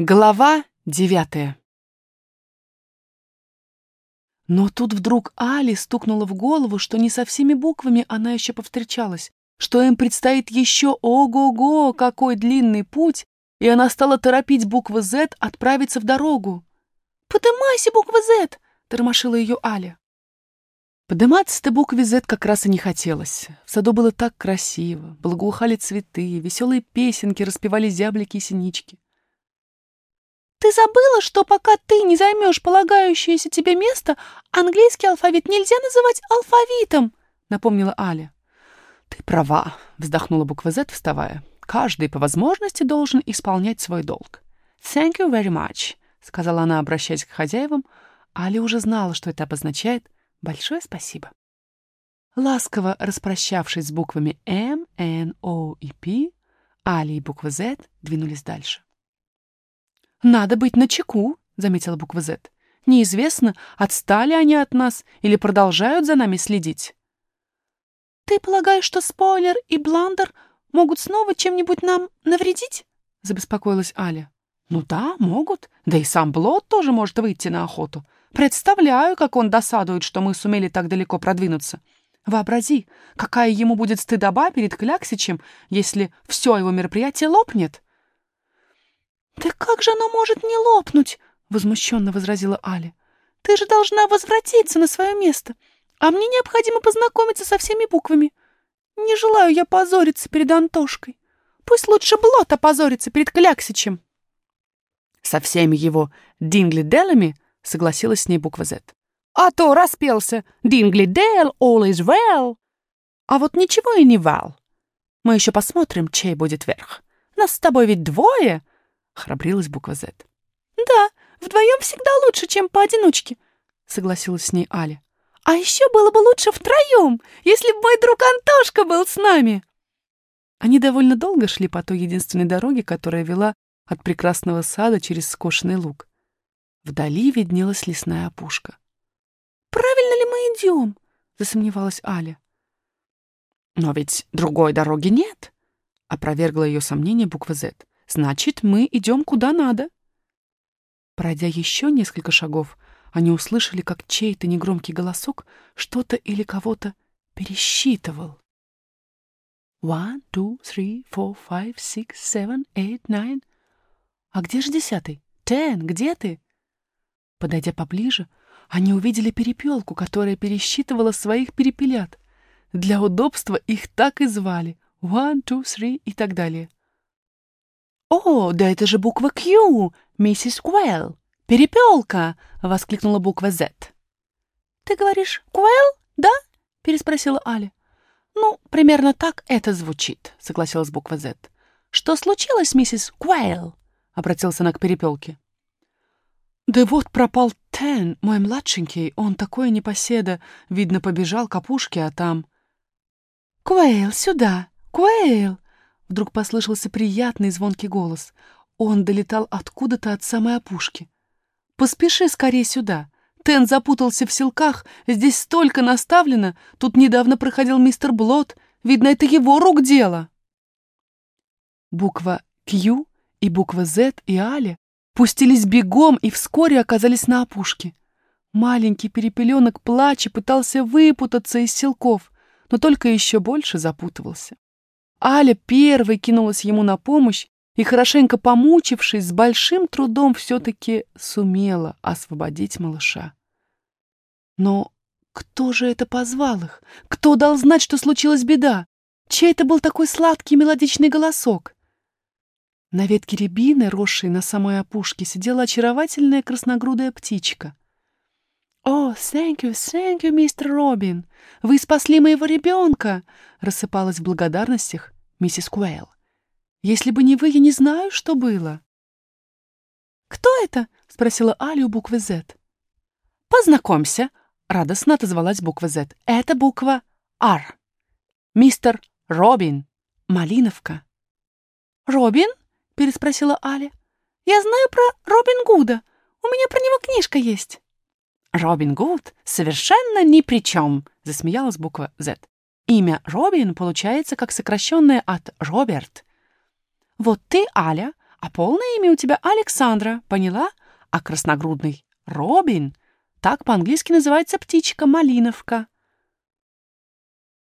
Глава девятая Но тут вдруг Али стукнула в голову, что не со всеми буквами она еще повстречалась, что им предстоит еще ого-го, какой длинный путь, и она стала торопить буквы «З» отправиться в дорогу. «Подымайся, буква «З», — тормошила ее Аля. Подниматься-то букве «З» как раз и не хотелось. В саду было так красиво, благоухали цветы, веселые песенки распевали зяблики и синички. «Ты забыла, что пока ты не займешь полагающееся тебе место, английский алфавит нельзя называть алфавитом», — напомнила Аля. «Ты права», — вздохнула буква «Z», вставая. «Каждый по возможности должен исполнять свой долг». «Thank you very much», — сказала она, обращаясь к хозяевам. Аля уже знала, что это обозначает «большое спасибо». Ласково распрощавшись с буквами М, Н, О и П, Али и буква Z двинулись дальше. «Надо быть начеку», — заметила буква «З». «Неизвестно, отстали они от нас или продолжают за нами следить». «Ты полагаешь, что спойлер и бландер могут снова чем-нибудь нам навредить?» — забеспокоилась Аля. «Ну да, могут. Да и сам Блот тоже может выйти на охоту. Представляю, как он досадует, что мы сумели так далеко продвинуться. Вообрази, какая ему будет стыдоба перед Кляксичем, если все его мероприятие лопнет». «Да как же оно может не лопнуть?» — возмущенно возразила Аля. «Ты же должна возвратиться на свое место, а мне необходимо познакомиться со всеми буквами. Не желаю я позориться перед Антошкой. Пусть лучше Блот опозорится перед Кляксичем». «Со всеми его дингли-делами?» — согласилась с ней буква «З». «А то распелся «Дингли-дел, all is well». А вот ничего и не вал. Мы еще посмотрим, чей будет верх. Нас с тобой ведь двое, храбрилась буква «З». «Да, вдвоем всегда лучше, чем поодиночке», — согласилась с ней Аля. «А еще было бы лучше втроем, если бы мой друг Антошка был с нами». Они довольно долго шли по той единственной дороге, которая вела от прекрасного сада через скошенный луг. Вдали виднелась лесная опушка. «Правильно ли мы идем?» — засомневалась Аля. «Но ведь другой дороги нет», — опровергла ее сомнение буква «З». Значит, мы идем куда надо. Пройдя еще несколько шагов, они услышали, как чей-то негромкий голосок что-то или кого-то пересчитывал. One, two, three, four, five, six, seven, eight, nine. А где же десятый? Ten, где ты? Подойдя поближе, они увидели перепелку, которая пересчитывала своих перепелят. Для удобства их так и звали. One, two, three и так далее. «О, да это же буква Q, миссис Куэлл! Перепелка!» — воскликнула буква Z. «Ты говоришь Куэлл, да?» — переспросила Аля. «Ну, примерно так это звучит», — согласилась буква Z. «Что случилось, миссис Куэлл?» — обратился она к перепелке. «Да вот пропал Тен, мой младшенький, он такой непоседа, видно, побежал к опушке, а там...» «Куэйл, сюда! Куэйл!» Вдруг послышался приятный звонкий голос. Он долетал откуда-то от самой опушки. «Поспеши скорее сюда. Тен запутался в селках, здесь столько наставлено. Тут недавно проходил мистер Блот. Видно, это его рук дело». Буква «Q» и буква «Z» и «Аля» пустились бегом и вскоре оказались на опушке. Маленький перепеленок плача пытался выпутаться из селков, но только еще больше запутывался. Аля первой кинулась ему на помощь и, хорошенько помучившись, с большим трудом все-таки сумела освободить малыша. Но кто же это позвал их? Кто дал знать, что случилась беда? Чей это был такой сладкий мелодичный голосок? На ветке рябины, росшей на самой опушке, сидела очаровательная красногрудая птичка. «О, thank you, thank you, мистер Робин! Вы спасли моего ребенка!» рассыпалась в благодарностях миссис Куэйл. «Если бы не вы, я не знаю, что было». «Кто это?» — спросила Али буквы «З». «Познакомься», — радостно отозвалась буква «З». «Это буква «Р». Мистер Робин, Малиновка. «Робин?» — переспросила Аля. «Я знаю про Робин Гуда. У меня про него книжка есть». «Робин Гуд совершенно ни при чем», — засмеялась буква «З». «Имя Робин получается как сокращенное от Роберт». «Вот ты, Аля, А полное имя у тебя Александра, поняла? А красногрудный — Робин. Так по-английски называется птичка-малиновка.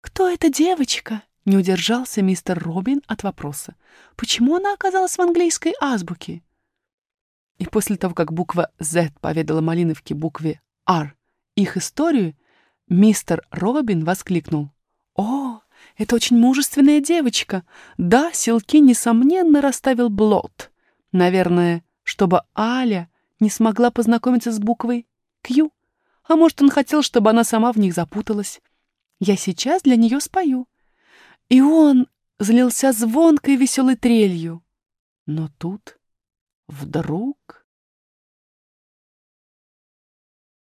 «Кто эта девочка?» — не удержался мистер Робин от вопроса. «Почему она оказалась в английской азбуке?» И после того, как буква «Z» поведала Малиновке букве «R» их историю, мистер Робин воскликнул. «О, это очень мужественная девочка. Да, Силки, несомненно, расставил блот. Наверное, чтобы Аля не смогла познакомиться с буквой «Q». А может, он хотел, чтобы она сама в них запуталась. Я сейчас для нее спою». И он злился звонкой веселой трелью. Но тут вдруг